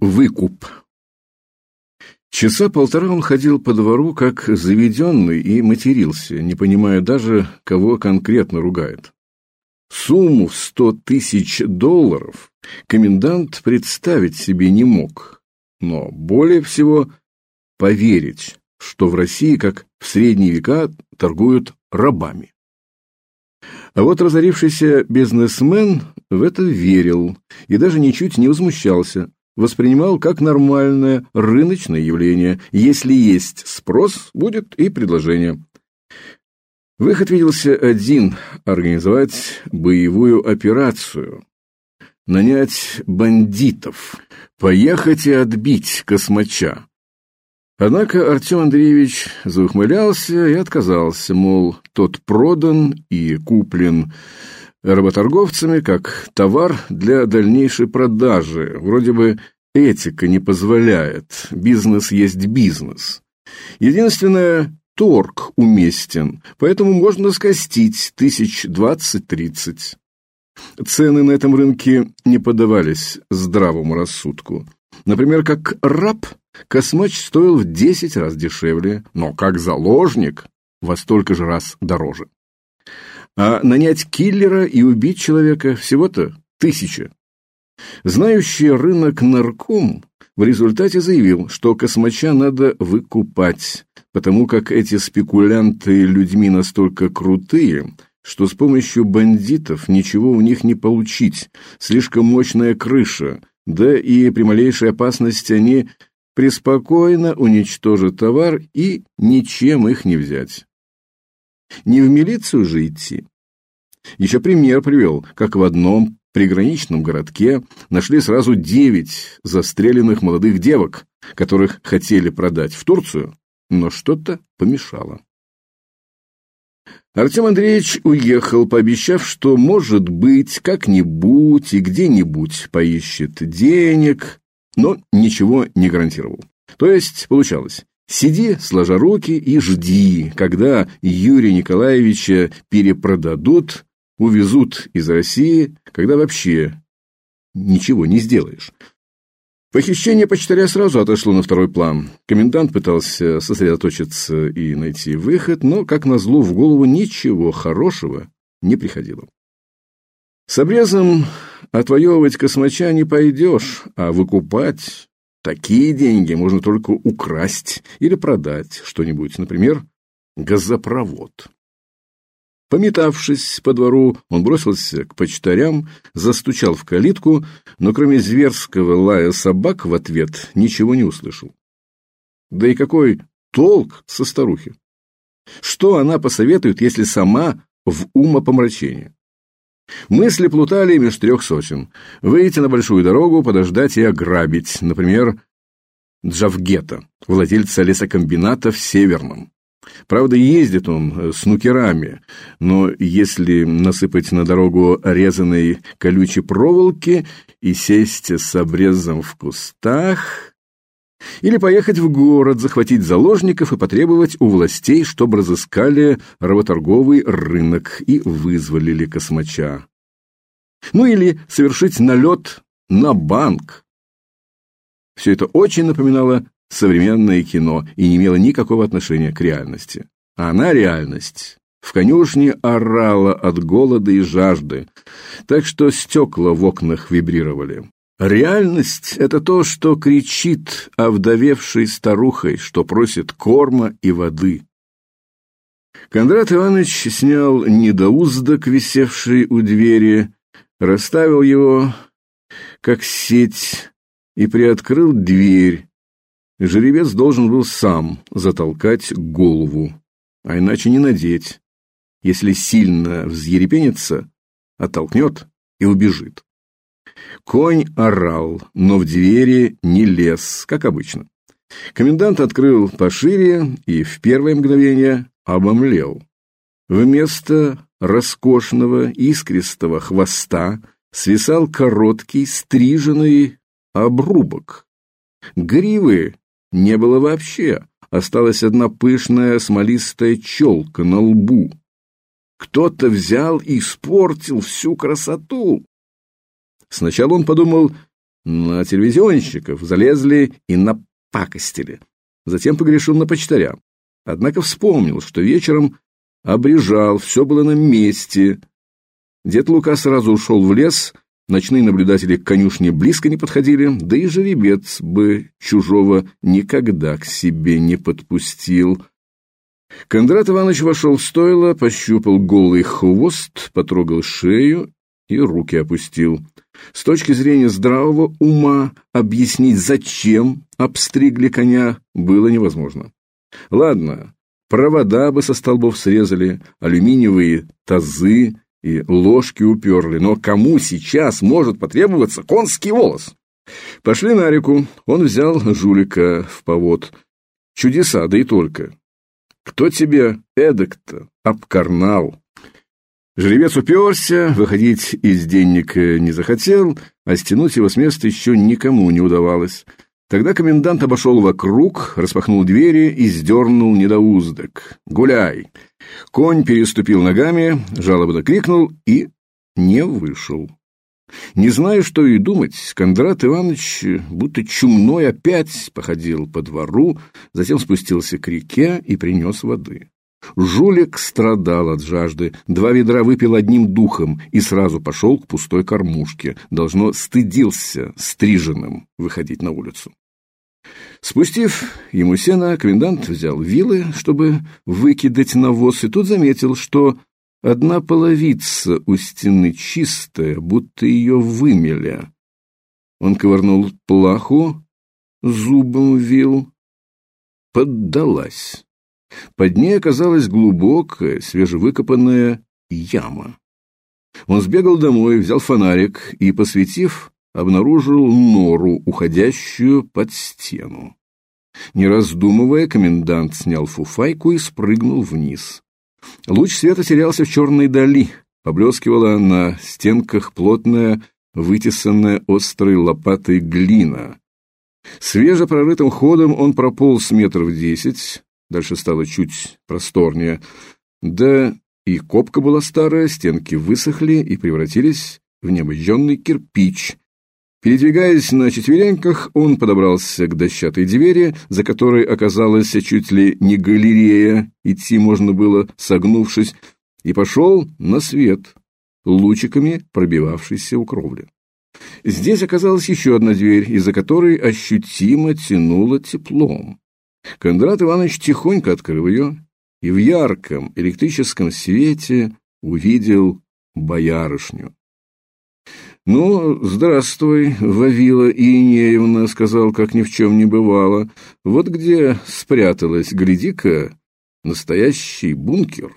Выкуп Часа полтора он ходил по двору как заведенный и матерился, не понимая даже, кого конкретно ругает. Сумму в сто тысяч долларов комендант представить себе не мог, но более всего поверить, что в России, как в средние века, торгуют рабами. А вот разорившийся бизнесмен в это верил и даже ничуть не возмущался, воспринимал как нормальное рыночное явление. Если есть спрос, будет и предложение. Выход виделся один – организовать боевую операцию, нанять бандитов, поехать и отбить космача. Однако Артем Андреевич заухмылялся и отказался, мол, тот продан и куплен работорговцами как товар для дальнейшей продажи. Вроде бы этика не позволяет, бизнес есть бизнес. Единственное, торг уместен, поэтому можно скостить тысяч двадцать-тридцать. Цены на этом рынке не подавались здравому рассудку. Например, как раб космач стоил в десять раз дешевле, но как заложник во столько же раз дороже. А нанять киллера и убить человека всего-то тысяча. Знающий рынок нарком в результате заявил, что космача надо выкупать, потому как эти спекулянты людьми настолько крутые, что с помощью бандитов ничего у них не получить, слишком мощная крыша, да и при малейшей опасности они преспокойно уничтожат товар и ничем их не взять. Не в милицию же идти. Еще пример привел, как в одном приграничном городке нашли сразу девять застреленных молодых девок, которых хотели продать в Турцию, но что-то помешало. Артем Андреевич уехал, пообещав, что, может быть, как-нибудь и где-нибудь поищет денег, но ничего не гарантировал. То есть, получалось, Сиди, сложа руки, и жди, когда Юрия Николаевича перепродадут, увезут из России, когда вообще ничего не сделаешь. Похищение почтаря сразу отошло на второй план. Комендант пытался сосредоточиться и найти выход, но, как назло, в голову ничего хорошего не приходило. С обрезом отвоевывать космача не пойдешь, а выкупать Такие деньги можно только украсть или продать что-нибудь, например, газопровод. Пометавшись по двору, он бросился к почтарям, застучал в калитку, но кроме зверского лая собак в ответ ничего не услышал. Да и какой толк со старухи? Что она посоветует, если сама в умопомрачении? Мысли плутали меж трех сосен. Выйти на большую дорогу, подождать и ограбить, например, Джавгета, владельца лесокомбината в Северном. Правда, ездит он э, с нукерами, но если насыпать на дорогу резаной колючей проволоки и сесть с обрезом в кустах... Или поехать в город, захватить заложников и потребовать у властей, чтобы разыскали работорговый рынок и вызволили космача. Ну или совершить налет на банк. Все это очень напоминало современное кино и не имело никакого отношения к реальности. А она, реальность, в конюшне орала от голода и жажды, так что стекла в окнах вибрировали. Реальность – это то, что кричит овдовевшей старухой, что просит корма и воды. Кондрат Иванович снял недоуздок, висевший у двери, расставил его, как сеть, и приоткрыл дверь. Жеребец должен был сам затолкать голову, а иначе не надеть. Если сильно взъерепенится, оттолкнет и убежит. Конь орал, но в двери не лез, как обычно. Комендант открыл пошире и в первое мгновение обомлел. Вместо роскошного искристого хвоста свисал короткий стриженный обрубок. Гривы не было вообще, осталась одна пышная смолистая челка на лбу. Кто-то взял и испортил всю красоту. Сначала он подумал на телевизионщиков, залезли и напакостили. Затем погрешил на почтаря. Однако вспомнил, что вечером обрежал, все было на месте. Дед Лука сразу ушел в лес, ночные наблюдатели к конюшне близко не подходили, да и жеребец бы чужого никогда к себе не подпустил. Кондрат Иванович вошел в стойло, пощупал голый хвост, потрогал шею и руки опустил. С точки зрения здравого ума объяснить, зачем обстригли коня, было невозможно. Ладно, провода бы со столбов срезали, алюминиевые тазы и ложки уперли, но кому сейчас может потребоваться конский волос? Пошли на реку, он взял жулика в повод. Чудеса, да и только. Кто тебе эдак-то обкарнал? Жеребец уперся, выходить из денника не захотел, а стянуть его с места еще никому не удавалось. Тогда комендант обошел вокруг, распахнул двери и сдернул недоуздок. «Гуляй!» Конь переступил ногами, жалобно крикнул и не вышел. Не зная, что и думать, Кондрат Иванович будто чумной опять походил по двору, затем спустился к реке и принес воды. Жулик страдал от жажды, два ведра выпил одним духом и сразу пошел к пустой кормушке. Должно стыдился стриженным выходить на улицу. Спустив ему сено, комендант взял вилы, чтобы выкидать навоз, и тут заметил, что Одна половица у стены чистая, будто ее вымели. Он ковырнул плаху, зубом вил, поддалась. Под ней оказалась глубокая, свежевыкопанная яма. Он сбегал домой, взял фонарик и, посветив, обнаружил нору, уходящую под стену. Не раздумывая, комендант снял фуфайку и спрыгнул вниз. Луч света терялся в черной дали, поблескивала на стенках плотная, вытесанная острой лопатой глина. Свежепрорытым ходом он прополз метров десять, дальше стало чуть просторнее, да и копка была старая, стенки высохли и превратились в необожженный кирпич, Передвигаясь на четвереньках, он подобрался к дощатой двери, за которой оказалась чуть ли не галерея, идти можно было, согнувшись, и пошел на свет, лучиками пробивавшийся у кровли. Здесь оказалась еще одна дверь, из-за которой ощутимо тянуло теплом. Кондрат Иванович тихонько открыл ее и в ярком электрическом свете увидел боярышню. «Ну, здравствуй, Вавила Иенеевна», — сказал, как ни в чем не бывало. «Вот где спряталась, гляди-ка, настоящий бункер».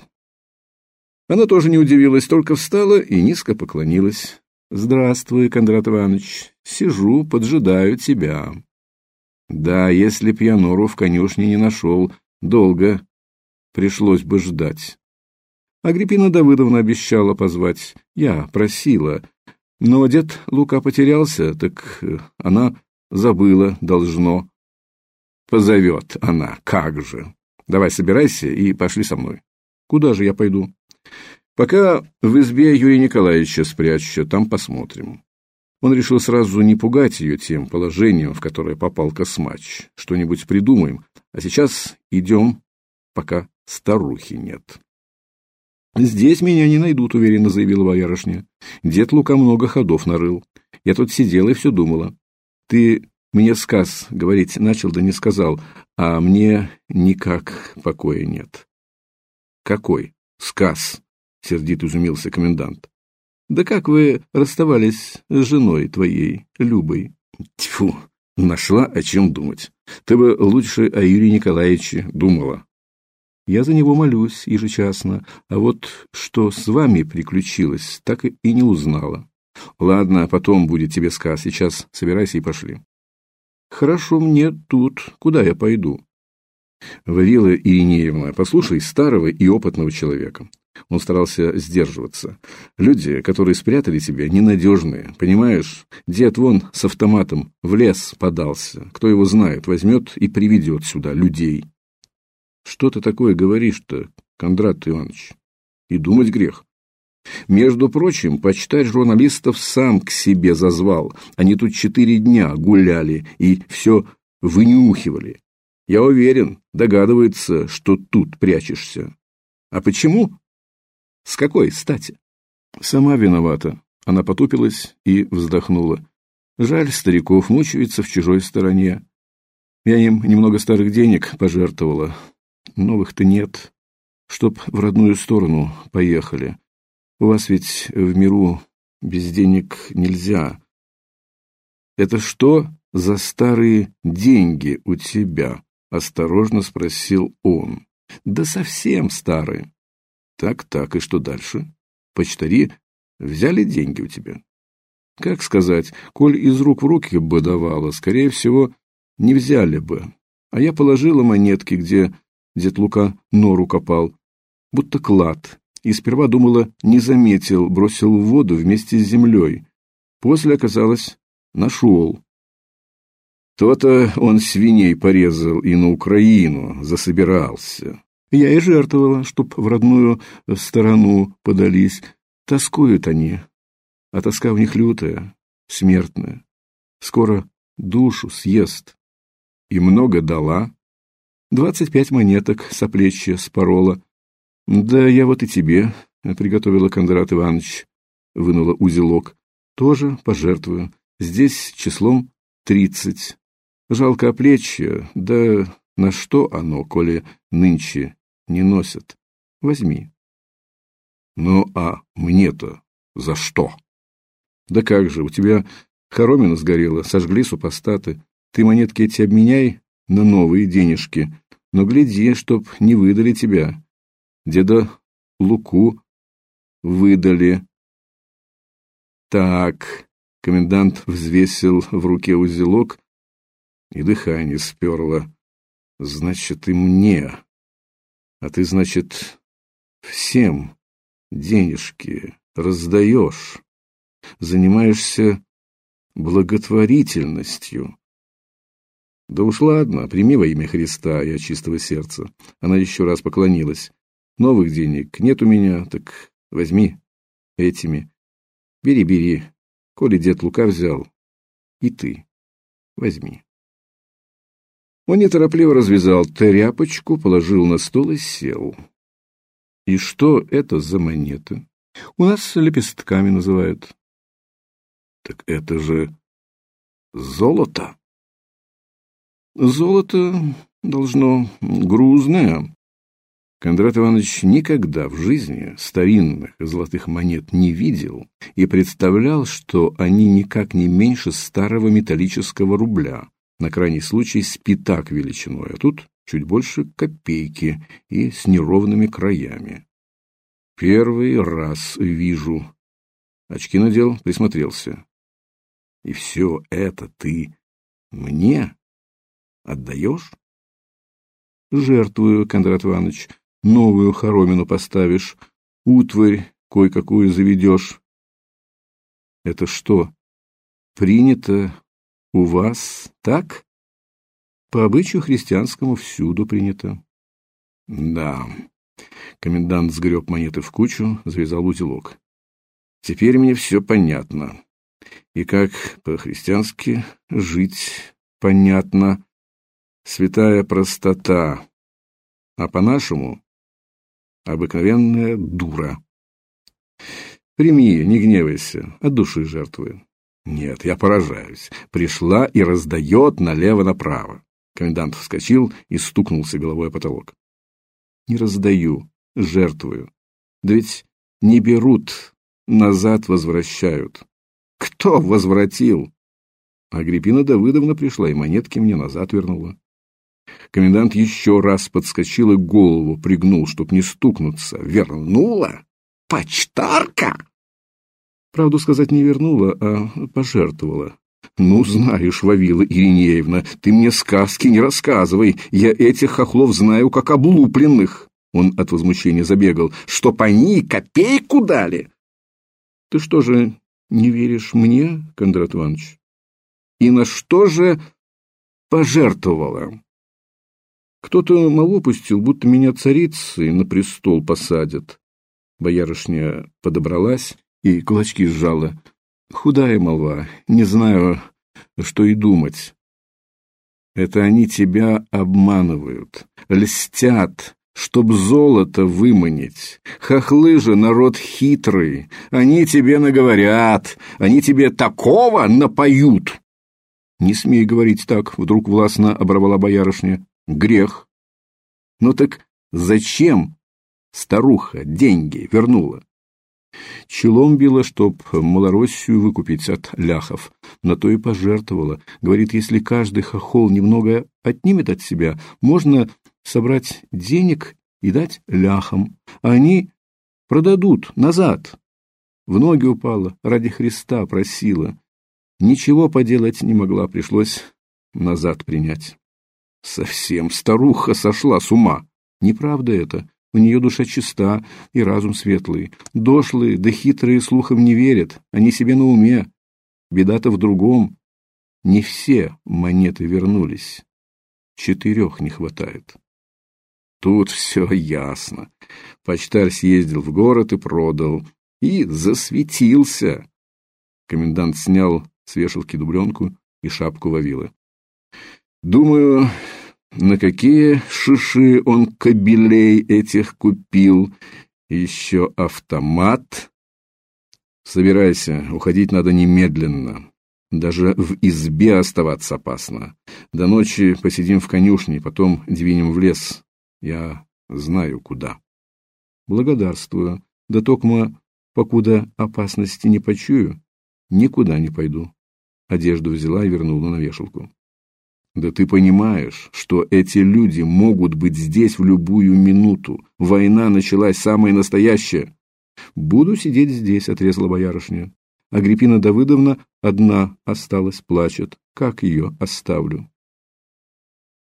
Она тоже не удивилась, только встала и низко поклонилась. «Здравствуй, Кондрат Иванович. Сижу, поджидаю тебя». Да, если б я нору в конюшне не нашел, долго пришлось бы ждать. Агриппина Давыдовна обещала позвать. Я просила. Но дед Лука потерялся, так э, она забыла, должно. Позовет она, как же. Давай собирайся и пошли со мной. Куда же я пойду? Пока в избе Юрия Николаевича спрячься, там посмотрим. Он решил сразу не пугать ее тем положением, в которое попал Космач. Что-нибудь придумаем, а сейчас идем, пока старухи нет. «Здесь меня не найдут», — уверенно заявила боярышня. «Дед Лука много ходов нарыл. Я тут сидела и все думала. Ты мне сказ говорить начал, да не сказал, а мне никак покоя нет». «Какой сказ?» — сердито изумился комендант. «Да как вы расставались с женой твоей, Любой?» «Тьфу, нашла о чем думать. Ты бы лучше о Юрии Николаевиче думала». Я за него молюсь ежечасно, а вот что с вами приключилось, так и не узнала. Ладно, потом будет тебе сказ, сейчас собирайся и пошли. Хорошо мне тут, куда я пойду? Вавила Иринеевна, послушай старого и опытного человека. Он старался сдерживаться. Люди, которые спрятали тебя, ненадежные, понимаешь? Дед вон с автоматом в лес подался. Кто его знает, возьмет и приведет сюда людей. Что ты такое говоришь-то, Кондрат Иванович? И думать грех. Между прочим, почтарь журналистов сам к себе зазвал. Они тут четыре дня гуляли и все вынюхивали. Я уверен, догадывается, что тут прячешься. А почему? С какой стати? Сама виновата. Она потупилась и вздохнула. Жаль, стариков мучаются в чужой стороне. Я им немного старых денег пожертвовала. Новых-то нет. Чтоб в родную сторону поехали. У вас ведь в миру без денег нельзя. Это что за старые деньги у тебя? Осторожно спросил он. Да совсем старые. Так-так, и что дальше? Почтари взяли деньги у тебя? Как сказать, коль из рук в руки бы давала, скорее всего, не взяли бы. А я положила монетки, где дед Лука нору копал, будто клад, и сперва думала, не заметил, бросил в воду вместе с землей. После оказалось, нашел. То-то он свиней порезал и на Украину засобирался. Я и жертвовала, чтоб в родную сторону подались. Тоскуют они, а тоска в них лютая, смертная. Скоро душу съест. И много дала. Двадцать пять монеток соплечья спорола. Да я вот и тебе приготовила, Кондрат Иванович. Вынула узелок. Тоже пожертвую. Здесь числом тридцать. Жалко плечья, да на что оно, коли нынче не носят? Возьми. Ну, а мне-то за что? Да как же, у тебя хоромина сгорела, сожгли супостаты. Ты монетки эти обменяй на новые денежки, но гляди, чтоб не выдали тебя. Деда Луку выдали. Так, комендант взвесил в руке узелок, и дыхание сперло. Значит, и мне. А ты, значит, всем денежки раздаешь занимаешься благотворительностью. Да уж ладно, прими во имя Христа и от чистого сердца. Она еще раз поклонилась. Новых денег нет у меня, так возьми этими. Бери, бери. Коли дед Лука взял, и ты возьми. Он неторопливо развязал тряпочку, положил на стол и сел. И что это за монеты? У нас лепестками называют. Так это же золото. Золото должно грузное. Кондрат Иванович никогда в жизни старинных золотых монет не видел и представлял, что они никак не меньше старого металлического рубля, на крайний случай с пятак величиной, а тут чуть больше копейки и с неровными краями. Первый раз вижу. Очки надел, присмотрелся. И все это ты мне отдаешь? Жертвую, Кондрат Иванович, новую хоромину поставишь, утварь кое-какую заведешь. Это что, принято у вас так? По обычаю христианскому всюду принято. Да. Комендант сгреб монеты в кучу, завязал узелок. Теперь мне все понятно и как по-христиански жить понятно, святая простота, а по-нашему обыкновенная дура. Прими, не гневайся, от души жертвы. Нет, я поражаюсь. Пришла и раздает налево-направо. Комендант вскочил и стукнулся головой о потолок. Не раздаю, жертвую. Да ведь не берут, назад возвращают. Кто возвратил? Агриппина Давыдовна пришла и монетки мне назад вернула. Комендант еще раз подскочил и голову пригнул, чтоб не стукнуться. Вернула? Почтарка? Правду сказать не вернула, а пожертвовала. Ну, знаешь, Вавила Иринеевна, ты мне сказки не рассказывай. Я этих хохлов знаю как облупленных. Он от возмущения забегал. Чтоб они копейку дали. Ты что же, не веришь мне, Кондрат Иванович? И на что же пожертвовала? Кто-то мало пустил, будто меня царицей на престол посадят. Боярышня подобралась и кулачки сжала. Худая молва, не знаю, что и думать. Это они тебя обманывают, льстят, чтоб золото выманить. Хохлы же народ хитрый, они тебе наговорят, они тебе такого напоют. Не смей говорить так, вдруг властно оборвала боярышня. Грех. Ну так зачем старуха деньги вернула? Челом била, чтоб Малороссию выкупить от ляхов. На то и пожертвовала. Говорит, если каждый хохол немного отнимет от себя, можно собрать денег и дать ляхам. А они продадут назад. В ноги упала, ради Христа просила. Ничего поделать не могла, пришлось назад принять. Совсем старуха сошла с ума. Неправда это. У нее душа чиста и разум светлый. Дошлые да хитрые слухам не верят, они себе на уме. Беда-то в другом. Не все монеты вернулись. Четырех не хватает. Тут все ясно. Почтарь съездил в город и продал. И засветился. Комендант снял с вешалки дубленку и шапку Вавилы. Думаю, на какие шиши он кобелей этих купил? Еще автомат. Собирайся, уходить надо немедленно. Даже в избе оставаться опасно. До ночи посидим в конюшне, потом двинем в лес. Я знаю, куда. Благодарствую. Да токмо, покуда опасности не почую, никуда не пойду. Одежду взяла и вернула на вешалку. Да ты понимаешь, что эти люди могут быть здесь в любую минуту. Война началась самая настоящая. Буду сидеть здесь, отрезала боярышня. Агриппина Давыдовна одна осталась, плачет. Как ее оставлю?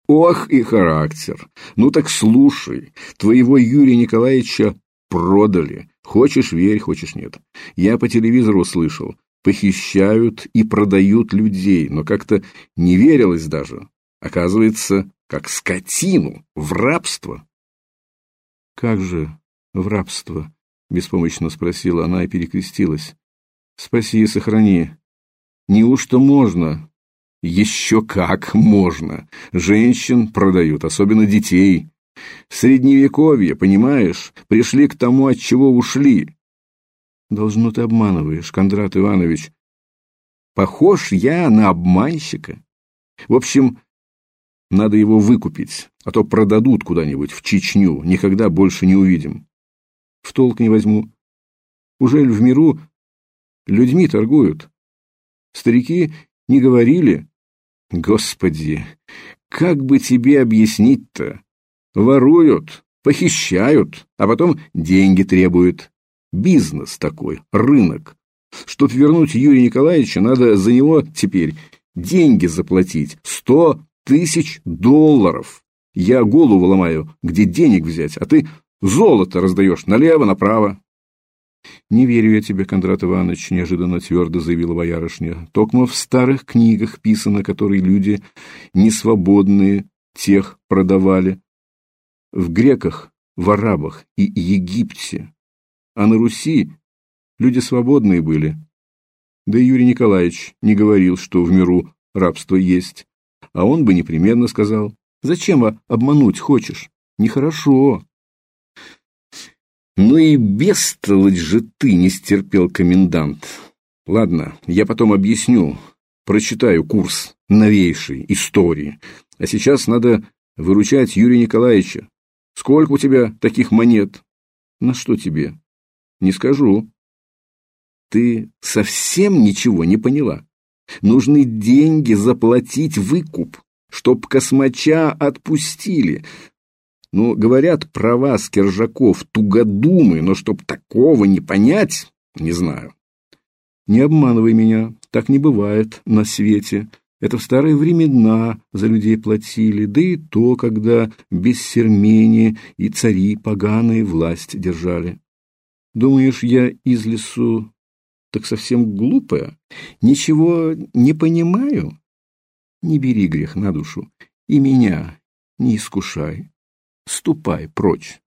Ох и характер! Ну так слушай, твоего Юрия Николаевича продали. Хочешь верь, хочешь нет. Я по телевизору слышал похищают и продают людей, но как-то не верилось даже. Оказывается, как скотину, в рабство. «Как же в рабство?» — беспомощно спросила она и перекрестилась. «Спаси и сохрани. Неужто можно?» «Еще как можно. Женщин продают, особенно детей. В Средневековье, понимаешь, пришли к тому, от чего ушли. Должно, ты обманываешь, Кондрат Иванович. Похож я на обманщика. В общем, надо его выкупить, а то продадут куда-нибудь в Чечню, никогда больше не увидим. В толк не возьму. Уже в миру людьми торгуют. Старики не говорили. Господи, как бы тебе объяснить-то? Воруют, похищают, а потом деньги требуют. Бизнес такой, рынок. Чтоб вернуть Юрия Николаевича, надо за него теперь деньги заплатить. Сто тысяч долларов. Я голову ломаю, где денег взять, а ты золото раздаешь налево, направо. «Не верю я тебе, Кондрат Иванович», — неожиданно твердо заявила боярышня. «Токмо в старых книгах писано, которые люди несвободные тех продавали. В греках, в арабах и Египте а на Руси люди свободные были. Да и Юрий Николаевич не говорил, что в миру рабство есть. А он бы непременно сказал, зачем обмануть хочешь? Нехорошо. Ну и бестолочь же ты, не стерпел комендант. Ладно, я потом объясню, прочитаю курс новейшей истории. А сейчас надо выручать Юрия Николаевича. Сколько у тебя таких монет? На что тебе? Не скажу. Ты совсем ничего не поняла. Нужны деньги заплатить выкуп, чтоб космача отпустили. Ну, говорят про вас, Киржаков, тугодумы, но чтоб такого не понять, не знаю. Не обманывай меня, так не бывает на свете. Это в старые времена за людей платили, да и то, когда без сермени и цари поганые власть держали. Думаешь, я из лесу так совсем глупая? Ничего не понимаю? Не бери грех на душу. И меня не искушай, ступай прочь.